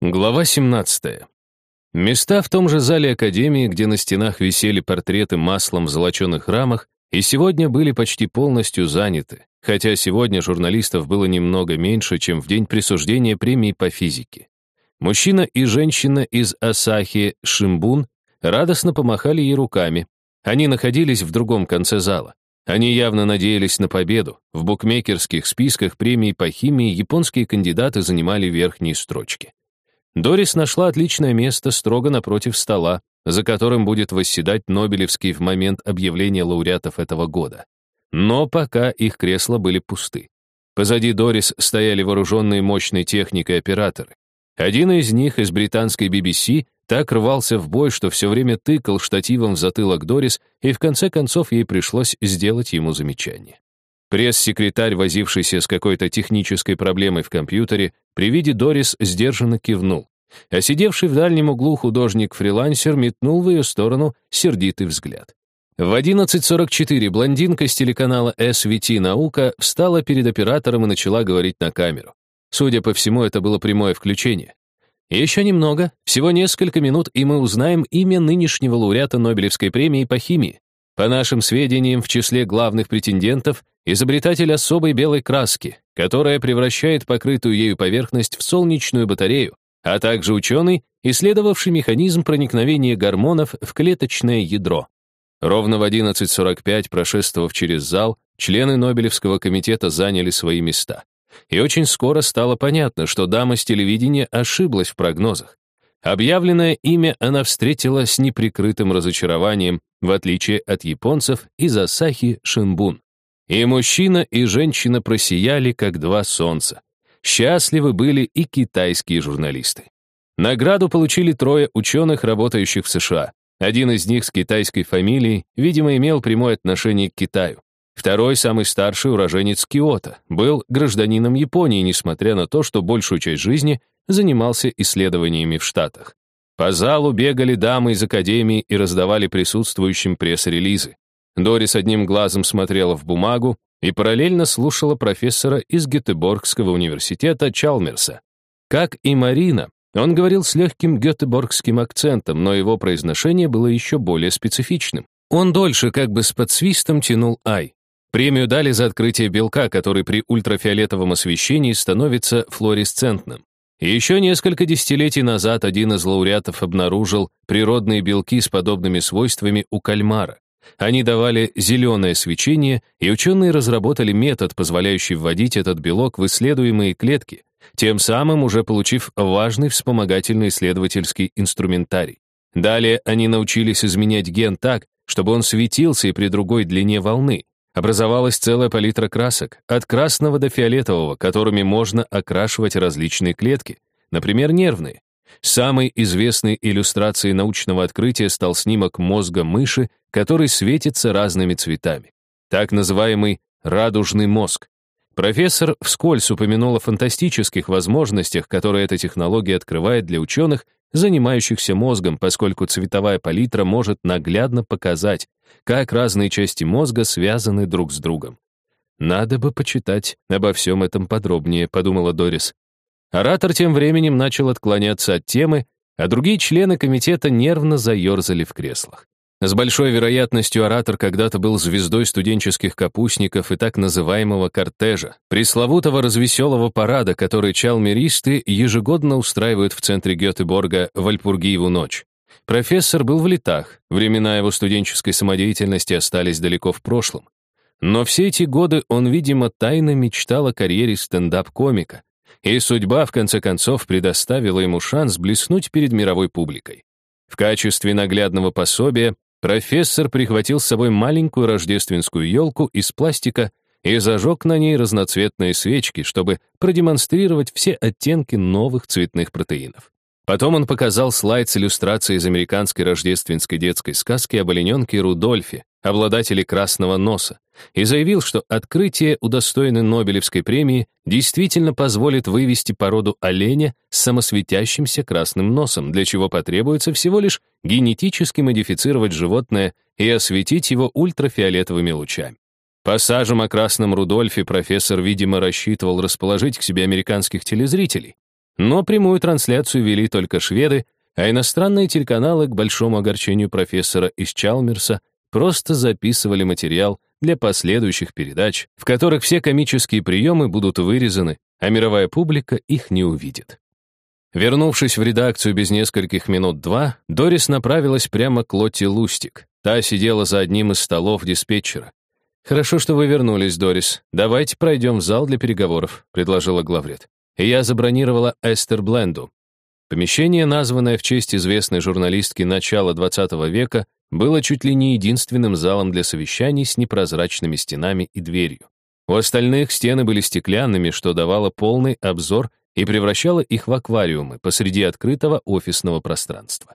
Глава 17. Места в том же зале Академии, где на стенах висели портреты маслом в золоченых рамах, и сегодня были почти полностью заняты, хотя сегодня журналистов было немного меньше, чем в день присуждения премии по физике. Мужчина и женщина из Асахи Шимбун радостно помахали ей руками. Они находились в другом конце зала. Они явно надеялись на победу. В букмекерских списках премий по химии японские кандидаты занимали верхние строчки. Дорис нашла отличное место строго напротив стола, за которым будет восседать Нобелевский в момент объявления лауреатов этого года. Но пока их кресла были пусты. Позади Дорис стояли вооруженные мощной техникой операторы. Один из них из британской BBC так рвался в бой, что все время тыкал штативом в затылок Дорис, и в конце концов ей пришлось сделать ему замечание. Пресс-секретарь, возившийся с какой-то технической проблемой в компьютере, при виде Дорис сдержанно кивнул. А сидевший в дальнем углу художник-фрилансер метнул в ее сторону сердитый взгляд. В 11.44 блондинка с телеканала SVT «Наука» встала перед оператором и начала говорить на камеру. Судя по всему, это было прямое включение. Еще немного, всего несколько минут, и мы узнаем имя нынешнего лауреата Нобелевской премии по химии. По нашим сведениям, в числе главных претендентов изобретатель особой белой краски, которая превращает покрытую ею поверхность в солнечную батарею, а также ученый, исследовавший механизм проникновения гормонов в клеточное ядро. Ровно в 11.45, прошествовав через зал, члены Нобелевского комитета заняли свои места. И очень скоро стало понятно, что дама с телевидения ошиблась в прогнозах. Объявленное имя она встретила с неприкрытым разочарованием, в отличие от японцев из Асахи Шинбун. И мужчина, и женщина просияли, как два солнца. Счастливы были и китайские журналисты. Награду получили трое ученых, работающих в США. Один из них с китайской фамилией, видимо, имел прямое отношение к Китаю. Второй, самый старший уроженец Киото, был гражданином Японии, несмотря на то, что большую часть жизни занимался исследованиями в Штатах. По залу бегали дамы из академии и раздавали присутствующим пресс-релизы. Дорис одним глазом смотрела в бумагу и параллельно слушала профессора из Гетеборгского университета Чалмерса. Как и Марина, он говорил с легким гетеборгским акцентом, но его произношение было еще более специфичным. Он дольше как бы с подсвистом тянул «ай». Премию дали за открытие белка, который при ультрафиолетовом освещении становится флуоресцентным. Еще несколько десятилетий назад один из лауреатов обнаружил природные белки с подобными свойствами у кальмара. Они давали зеленое свечение, и ученые разработали метод, позволяющий вводить этот белок в исследуемые клетки, тем самым уже получив важный вспомогательный исследовательский инструментарий. Далее они научились изменять ген так, чтобы он светился и при другой длине волны. Образовалась целая палитра красок, от красного до фиолетового, которыми можно окрашивать различные клетки, например, нервные. Самой известной иллюстрацией научного открытия стал снимок мозга мыши, который светится разными цветами. Так называемый радужный мозг. Профессор вскользь упомянул о фантастических возможностях, которые эта технология открывает для ученых, занимающихся мозгом, поскольку цветовая палитра может наглядно показать, как разные части мозга связаны друг с другом. «Надо бы почитать обо всем этом подробнее», — подумала Дорис. Оратор тем временем начал отклоняться от темы, а другие члены комитета нервно заерзали в креслах. С большой вероятностью оратор когда-то был звездой студенческих капустников и так называемого кортежа, пресловутого развеселого парада, который чалмеристы ежегодно устраивают в центре Гетеборга в Альпургиеву ночь. Профессор был в летах, времена его студенческой самодеятельности остались далеко в прошлом. Но все эти годы он, видимо, тайно мечтал о карьере стендап-комика, и судьба, в конце концов, предоставила ему шанс блеснуть перед мировой публикой. В качестве наглядного пособия профессор прихватил с собой маленькую рождественскую елку из пластика и зажег на ней разноцветные свечки, чтобы продемонстрировать все оттенки новых цветных протеинов. Потом он показал слайд с иллюстрацией из американской рождественской детской сказки об олененке Рудольфе, обладателе красного носа, и заявил, что открытие, удостоенное Нобелевской премии, действительно позволит вывести породу оленя с самосветящимся красным носом, для чего потребуется всего лишь генетически модифицировать животное и осветить его ультрафиолетовыми лучами. Пассажем о красном Рудольфе профессор, видимо, рассчитывал расположить к себе американских телезрителей. Но прямую трансляцию вели только шведы, а иностранные телеканалы, к большому огорчению профессора из Чалмерса, просто записывали материал для последующих передач, в которых все комические приемы будут вырезаны, а мировая публика их не увидит. Вернувшись в редакцию без нескольких минут два, Дорис направилась прямо к Лотти Лустик. Та сидела за одним из столов диспетчера. «Хорошо, что вы вернулись, Дорис. Давайте пройдем в зал для переговоров», — предложила главред. Я забронировала Эстер Бленду. Помещение, названное в честь известной журналистки начала XX века, было чуть ли не единственным залом для совещаний с непрозрачными стенами и дверью. У остальных стены были стеклянными, что давало полный обзор и превращало их в аквариумы посреди открытого офисного пространства.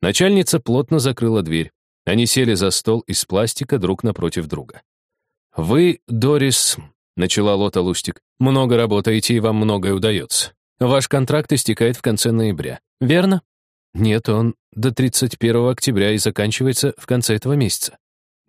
Начальница плотно закрыла дверь. Они сели за стол из пластика друг напротив друга. «Вы, Дорис», — начала Лота Лустик, — «много работаете, и вам многое удается. Ваш контракт истекает в конце ноября, верно?» «Нет, он до 31 октября и заканчивается в конце этого месяца».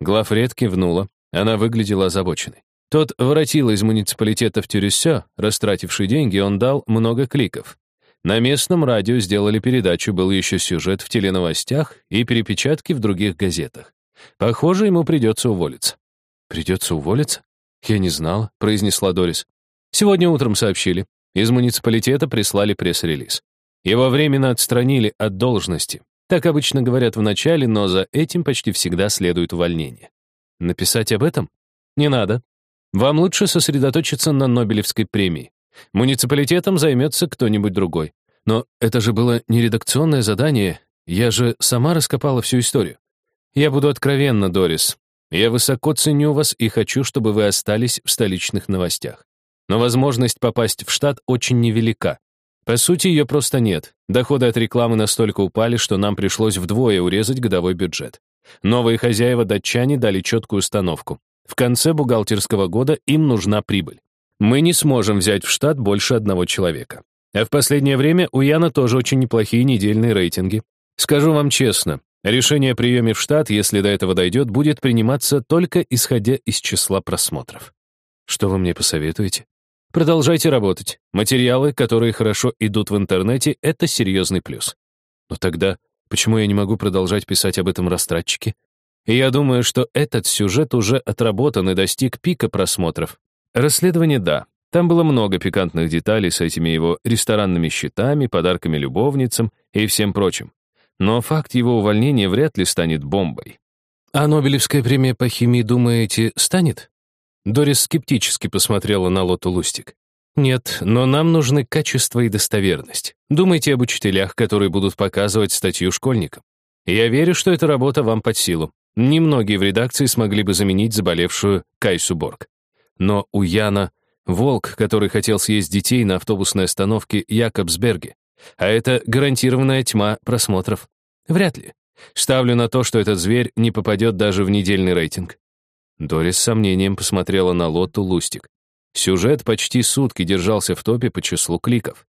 Главред кивнула, она выглядела озабоченной. Тот воротил из муниципалитета в Тюрюсё, растративший деньги, он дал много кликов. На местном радио сделали передачу, был еще сюжет в теленовостях и перепечатки в других газетах. Похоже, ему придется уволиться. «Придется уволиться?» «Я не знала», — произнесла Дорис. «Сегодня утром сообщили. Из муниципалитета прислали пресс-релиз. Его временно отстранили от должности. Так обычно говорят в начале, но за этим почти всегда следует увольнение. Написать об этом? Не надо. Вам лучше сосредоточиться на Нобелевской премии. Муниципалитетом займется кто-нибудь другой. Но это же было не редакционное задание. Я же сама раскопала всю историю. Я буду откровенна, Дорис. Я высоко ценю вас и хочу, чтобы вы остались в столичных новостях. Но возможность попасть в штат очень невелика. По сути, ее просто нет. Доходы от рекламы настолько упали, что нам пришлось вдвое урезать годовой бюджет. Новые хозяева датчане дали четкую установку. В конце бухгалтерского года им нужна прибыль. Мы не сможем взять в штат больше одного человека. А в последнее время у Яна тоже очень неплохие недельные рейтинги. Скажу вам честно, решение о приеме в штат, если до этого дойдет, будет приниматься только исходя из числа просмотров. Что вы мне посоветуете? Продолжайте работать. Материалы, которые хорошо идут в интернете, это серьезный плюс. Но тогда почему я не могу продолжать писать об этом растратчике? И я думаю, что этот сюжет уже отработан и достиг пика просмотров. Расследование — да. Там было много пикантных деталей с этими его ресторанными счетами, подарками любовницам и всем прочим. Но факт его увольнения вряд ли станет бомбой. А Нобелевская премия по химии, думаете, станет? Дорис скептически посмотрела на Лоту Лустик. «Нет, но нам нужны качество и достоверность. Думайте об учителях, которые будут показывать статью школьникам. Я верю, что эта работа вам под силу. Немногие в редакции смогли бы заменить заболевшую Кайсу Борг. Но у Яна волк, который хотел съесть детей на автобусной остановке Якобсберге. А это гарантированная тьма просмотров. Вряд ли. Ставлю на то, что этот зверь не попадет даже в недельный рейтинг. Дорис с сомнением посмотрела на Лотту Лустик. Сюжет почти сутки держался в топе по числу кликов.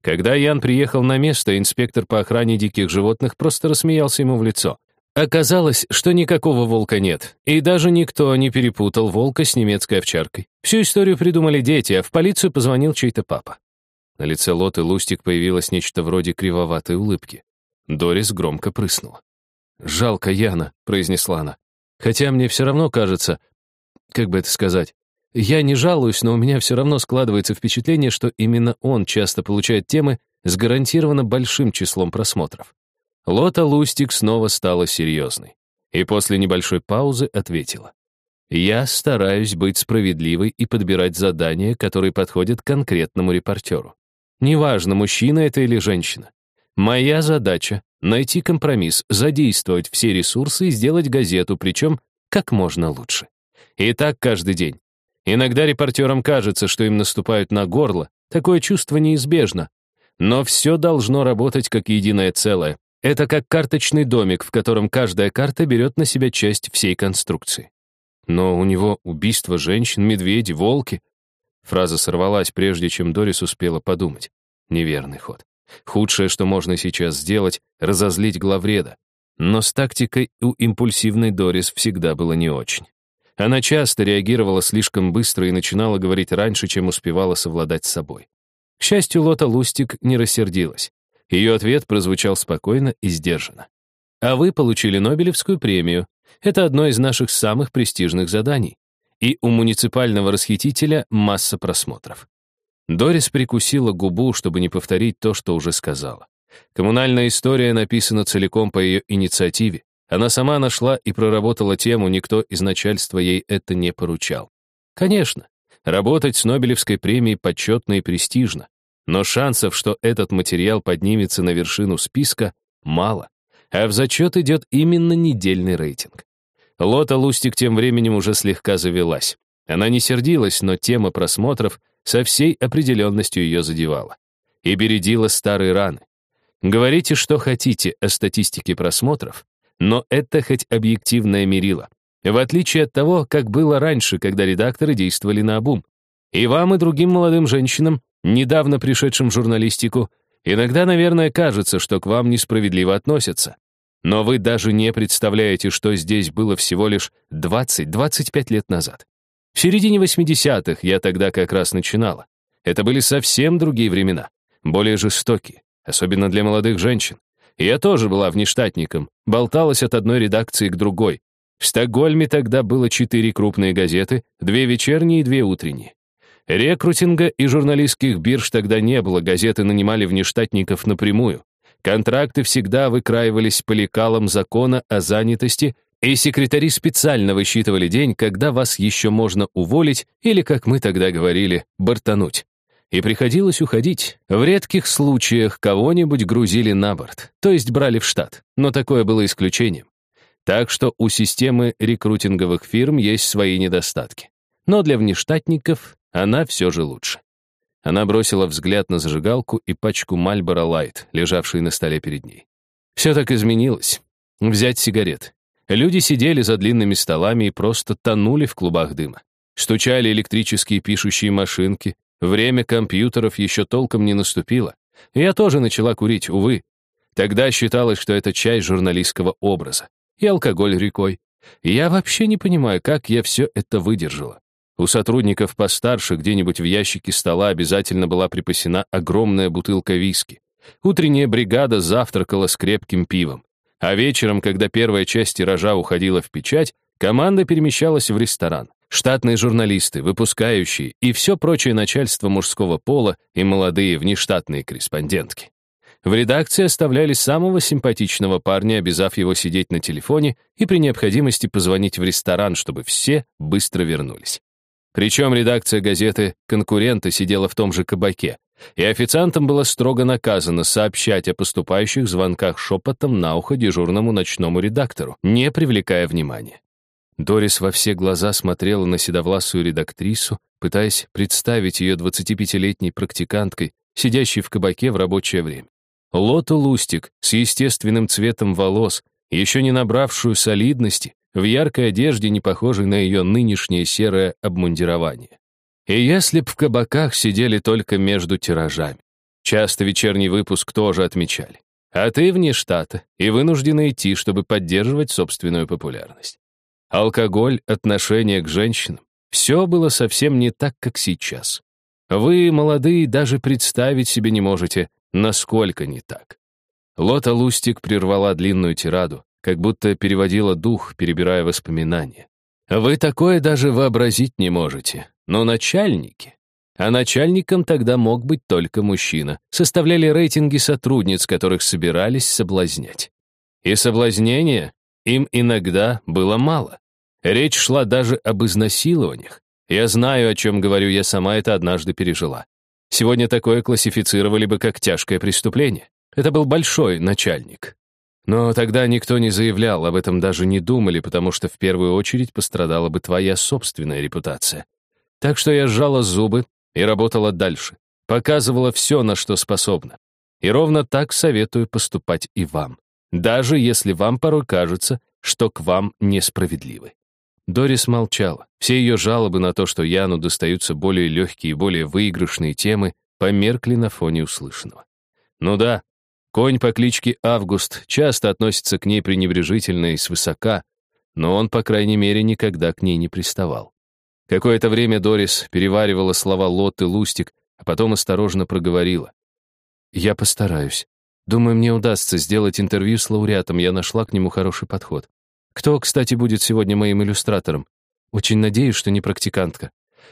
Когда Ян приехал на место, инспектор по охране диких животных просто рассмеялся ему в лицо. Оказалось, что никакого волка нет, и даже никто не перепутал волка с немецкой овчаркой. Всю историю придумали дети, а в полицию позвонил чей-то папа. На лице Лоты Лустик появилось нечто вроде кривоватой улыбки. Дорис громко прыснула. «Жалко Яна», — произнесла она. Хотя мне все равно кажется, как бы это сказать, я не жалуюсь, но у меня все равно складывается впечатление, что именно он часто получает темы с гарантированно большим числом просмотров. Лота Лустик снова стала серьезной. И после небольшой паузы ответила. «Я стараюсь быть справедливой и подбирать задания, которые подходят конкретному репортеру. Неважно, мужчина это или женщина. Моя задача — найти компромисс, задействовать все ресурсы и сделать газету, причем как можно лучше. И так каждый день. Иногда репортерам кажется, что им наступают на горло, такое чувство неизбежно. Но все должно работать как единое целое. Это как карточный домик, в котором каждая карта берет на себя часть всей конструкции. Но у него убийство женщин, медведи, волки. Фраза сорвалась, прежде чем Дорис успела подумать. Неверный ход. Худшее, что можно сейчас сделать, разозлить главреда. Но с тактикой у импульсивной Дорис всегда было не очень. Она часто реагировала слишком быстро и начинала говорить раньше, чем успевала совладать с собой. К счастью, Лота Лустик не рассердилась. Ее ответ прозвучал спокойно и сдержанно. «А вы получили Нобелевскую премию. Это одно из наших самых престижных заданий. И у муниципального расхитителя масса просмотров». Дорис прикусила губу, чтобы не повторить то, что уже сказала. Коммунальная история написана целиком по ее инициативе. Она сама нашла и проработала тему, никто из начальства ей это не поручал. Конечно, работать с Нобелевской премией почетно и престижно, но шансов, что этот материал поднимется на вершину списка, мало, а в зачет идет именно недельный рейтинг. Лота Лустик тем временем уже слегка завелась. Она не сердилась, но тема просмотров со всей определенностью ее задевала. И бередила старые раны. Говорите, что хотите о статистике просмотров, но это хоть объективное мерило. В отличие от того, как было раньше, когда редакторы действовали на обум. И вам, и другим молодым женщинам, недавно пришедшим в журналистику, иногда, наверное, кажется, что к вам несправедливо относятся. Но вы даже не представляете, что здесь было всего лишь 20-25 лет назад. В середине 80-х я тогда как раз начинала. Это были совсем другие времена, более жестокие, особенно для молодых женщин. Я тоже была внештатником, болталась от одной редакции к другой. В Стокгольме тогда было четыре крупные газеты, две вечерние и две утренние. Рекрутинга и журналистских бирж тогда не было, газеты нанимали внештатников напрямую. Контракты всегда выкраивались по лекалам закона о занятости, и секретари специально высчитывали день, когда вас еще можно уволить или, как мы тогда говорили, бортануть и приходилось уходить. В редких случаях кого-нибудь грузили на борт, то есть брали в штат, но такое было исключением. Так что у системы рекрутинговых фирм есть свои недостатки. Но для внештатников она все же лучше. Она бросила взгляд на зажигалку и пачку Marlboro Light, лежавшие на столе перед ней. Все так изменилось. Взять сигарет. Люди сидели за длинными столами и просто тонули в клубах дыма. Стучали электрические пишущие машинки, Время компьютеров еще толком не наступило. Я тоже начала курить, увы. Тогда считалось, что это часть журналистского образа. И алкоголь рекой. я вообще не понимаю, как я все это выдержала. У сотрудников постарше где-нибудь в ящике стола обязательно была припасена огромная бутылка виски. Утренняя бригада завтракала с крепким пивом. А вечером, когда первая часть тиража уходила в печать, команда перемещалась в ресторан штатные журналисты, выпускающие и все прочее начальство мужского пола и молодые внештатные корреспондентки. В редакции оставляли самого симпатичного парня, обязав его сидеть на телефоне и при необходимости позвонить в ресторан, чтобы все быстро вернулись. Причем редакция газеты «Конкуренты» сидела в том же кабаке, и официантам было строго наказано сообщать о поступающих звонках шепотом на ухо дежурному ночному редактору, не привлекая внимания. Дорис во все глаза смотрела на седовласую редактрису, пытаясь представить ее 25-летней практиканткой, сидящей в кабаке в рабочее время. Лоту Лустик с естественным цветом волос, еще не набравшую солидности, в яркой одежде, не похожей на ее нынешнее серое обмундирование. И если б в кабаках сидели только между тиражами. Часто вечерний выпуск тоже отмечали. А ты вне штата и вынуждена идти, чтобы поддерживать собственную популярность. Алкоголь, отношение к женщинам. Все было совсем не так, как сейчас. Вы, молодые, даже представить себе не можете, насколько не так. Лота Лустик прервала длинную тираду, как будто переводила дух, перебирая воспоминания. Вы такое даже вообразить не можете. Но начальники... А начальником тогда мог быть только мужчина. Составляли рейтинги сотрудниц, которых собирались соблазнять. И соблазнение им иногда было мало. Речь шла даже об изнасилованиях. Я знаю, о чем говорю, я сама это однажды пережила. Сегодня такое классифицировали бы как тяжкое преступление. Это был большой начальник. Но тогда никто не заявлял, об этом даже не думали, потому что в первую очередь пострадала бы твоя собственная репутация. Так что я сжала зубы и работала дальше. Показывала все, на что способна. И ровно так советую поступать и вам даже если вам порой кажется, что к вам несправедливы. Дорис молчала. Все ее жалобы на то, что Яну достаются более легкие и более выигрышные темы, померкли на фоне услышанного. Ну да, конь по кличке Август часто относится к ней пренебрежительно и свысока, но он, по крайней мере, никогда к ней не приставал. Какое-то время Дорис переваривала слова Лотты Лустик, а потом осторожно проговорила. «Я постараюсь. Думаю, мне удастся сделать интервью с лауреатом, я нашла к нему хороший подход. Кто, кстати, будет сегодня моим иллюстратором? Очень надеюсь, что не практикантка.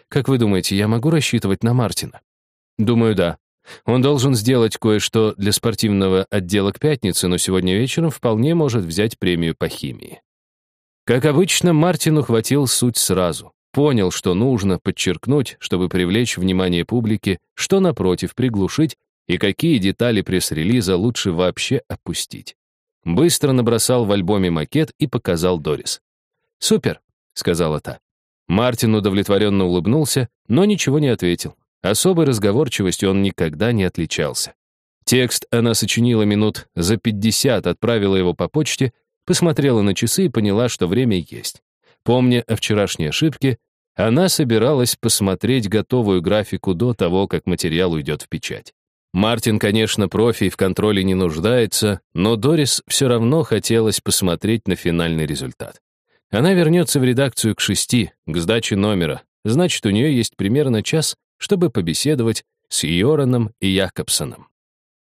Как вы думаете, я могу рассчитывать на Мартина? Думаю, да. Он должен сделать кое-что для спортивного отдела к пятнице, но сегодня вечером вполне может взять премию по химии. Как обычно, Мартин ухватил суть сразу. Понял, что нужно подчеркнуть, чтобы привлечь внимание публики, что, напротив, приглушить, и какие детали пресс-релиза лучше вообще опустить. Быстро набросал в альбоме макет и показал Дорис. «Супер», — сказала та. Мартин удовлетворенно улыбнулся, но ничего не ответил. Особой разговорчивостью он никогда не отличался. Текст она сочинила минут за 50, отправила его по почте, посмотрела на часы и поняла, что время есть. Помня о вчерашней ошибке, она собиралась посмотреть готовую графику до того, как материал уйдет в печать. Мартин, конечно, профи и в контроле не нуждается, но Дорис все равно хотелось посмотреть на финальный результат. Она вернется в редакцию к шести, к сдаче номера. Значит, у нее есть примерно час, чтобы побеседовать с Йораном и Якобсоном.